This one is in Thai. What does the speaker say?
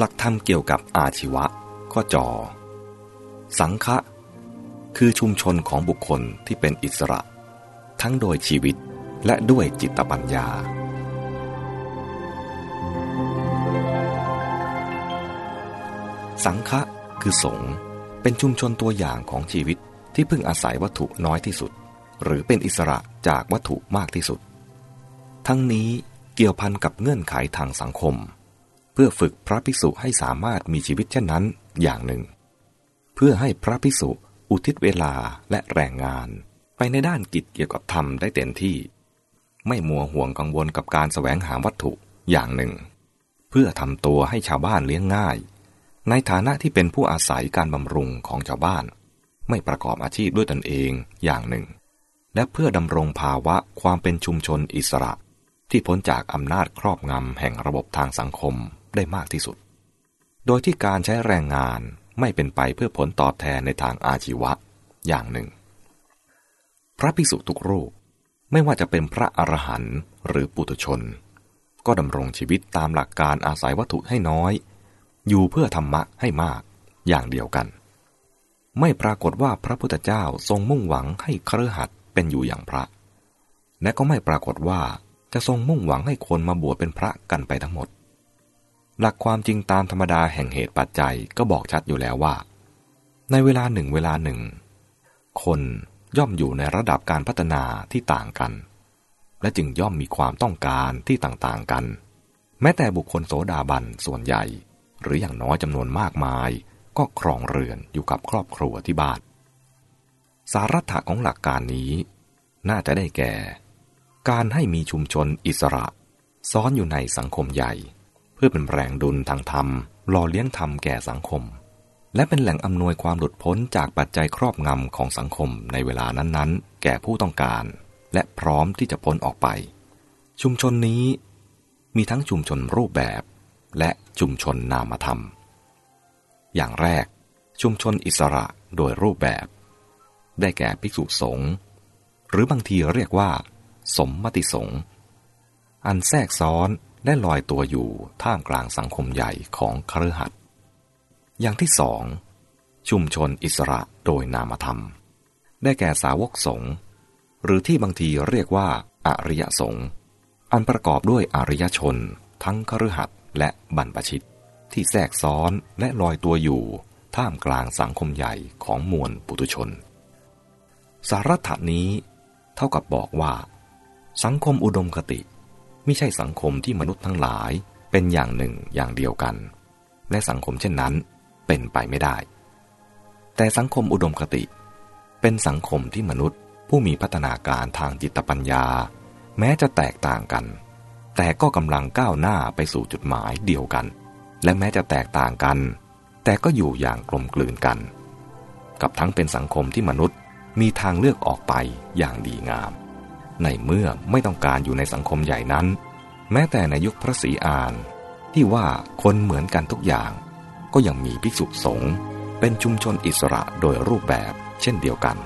หลักธรรมเกี่ยวกับอาชีวะข้อจอ สังฆะคือชุมชนของบุคคลที่เป็นอิสระ ทั้งโดยชีวิตและด้วยจิตปัญญา สังฆะคือสงฆ์เป็นชุมชนตัวอย่างของชีวิตที่พึ่งอาศัยวัตถุน้อยที่สุด หรือเป็นอิสระจากวัตถุมากที่สุด ทั้งนี้เกี่ยวพันกับเงื่อนไขทางสังคม พื่อฝึกพระภิกษุให้สามารถมีชีวิตเช่นนั้นอย่างหนึ่ง เพื่อให้พระภิกษุอุทิศเวลาและแรงงาน ไปในด้านกิจเกี่ยวกับธรรมได้เต็มที่ ไม่มัวห่วงกังวลกับการแสวงหาวัตถุอย่างหนึ่ง เพื่อทำตัวให้ชาวบ้านเลี้ยงง่าย ในฐานะที่เป็นผู้อาศัยการบำรุงของชาวบ้าน ไม่ประกอบอาชีพด้วยตนเองอย่างหนึ่ง และเพื่อดำรงภาวะความเป็นชุมชนอิสระ ที่พ้นจากอำนาจครอบงำแห่งระบบทางสังคม ได้มากที่สุด โดยที่การใช้แรงงานไม่เป็นไปเพื่อผลตอบแทนในทางอาชีวะอย่างหนึ่ง พระภิกษุทุกรูปไม่ว่าจะเป็นพระอรหันต์หรือปุถุชน ก็ดำรงชีวิตตามหลักการอาศัยวัตถุให้น้อย อยู่เพื่อธรรมะให้มากอย่างเดียวกัน ไม่ปรากฏว่าพระพุทธเจ้าทรงมุ่งหวังให้เครือขัดเป็นอยู่อย่างพระ และก็ไม่ปรากฏว่าจะทรงมุ่งหวังให้คนมาบวชเป็นพระกันไปทั้งหมด หลักความจริงตามธรรมดาแห่งเหตุปัจจัยก็บอกชัดอยู่แล้วว่า ในเวลาหนึ่งเวลาหนึ่ง คนย่อมอยู่ในระดับการพัฒนาที่ต่างกัน และจึงย่อมมีความต้องการที่ต่างๆกัน แม้แต่บุคคลโสดาบันส่วนใหญ่ หรืออย่างน้อยจำนวนมากมาย ก็ครองเรือนอยู่กับครอบครัวที่บ้าน สาระของหลักการนี้ น่าจะได้แก่ การให้มีชุมชนอิสระ ซ้อนอยู่ในสังคมใหญ่ เพื่อเป็นแรงดุลทางธรรมหล่อเลี้ยงธรรมแก่สังคม และเป็นแหล่งอำนวยความหลุดพ้นจากปัจจัยครอบงำของสังคมในเวลานั้นๆ แก่ผู้ต้องการ และพร้อมที่จะพ้นออกไป ชุมชนนี้มีทั้งชุมชนรูปแบบ และชุมชนนามธรรม อย่างแรก ชุมชนอิสระโดยรูปแบบ ได้แก่ภิกษุสงฆ์หรือบางทีเรียกว่า สมมติสงฆ์อันแทรกซ้อน และลอยตัวอยู่ท่ามกลางสังคมใหญ่ของครือขัดอย่างที่สองชุมชนอิสระโดยนามธรรม ได้แก่สาวกสงฆ์หรือที่บางทีเรียกว่าอริยสงฆ์อันประกอบด้วยอริยชน ทั้งคฤหัสถ์และบรรพชิต ที่แทรกซ้อนและลอยตัวอยู่ ท่ามกลางสังคมใหญ่ของมวลปุถุชน สาระนี้ เท่ากับบอกว่า สังคมอุดมคติ ไม่ใช่สังคมที่มนุษย์ทั้งหลายเป็นอย่างหนึ่งอย่างเดียวกัน และสังคมเช่นนั้นเป็นไปไม่ได้ แต่สังคมอุดมคติ เป็นสังคมที่มนุษย์ผู้มีพัฒนาการทางจิตปัญญา แม้จะแตกต่างกัน แต่ก็กำลังก้าวหน้าไปสู่จุดหมายเดียวกัน และแม้จะแตกต่างกัน แต่ก็อยู่อย่างกลมกลืนกัน กับทั้งเป็นสังคมที่มนุษย์มีทางเลือกออกไปอย่างดีงาม ในเมื่อไม่ต้องการอยู่ในสังคมใหญ่นั้น แม้แต่ในยุคพระศรีอาน ที่ว่าคนเหมือนกันทุกอย่าง ก็ยังมีภิกษุสงฆ์เป็นชุมชนอิสระโดยรูปแบบเช่นเดียวกัน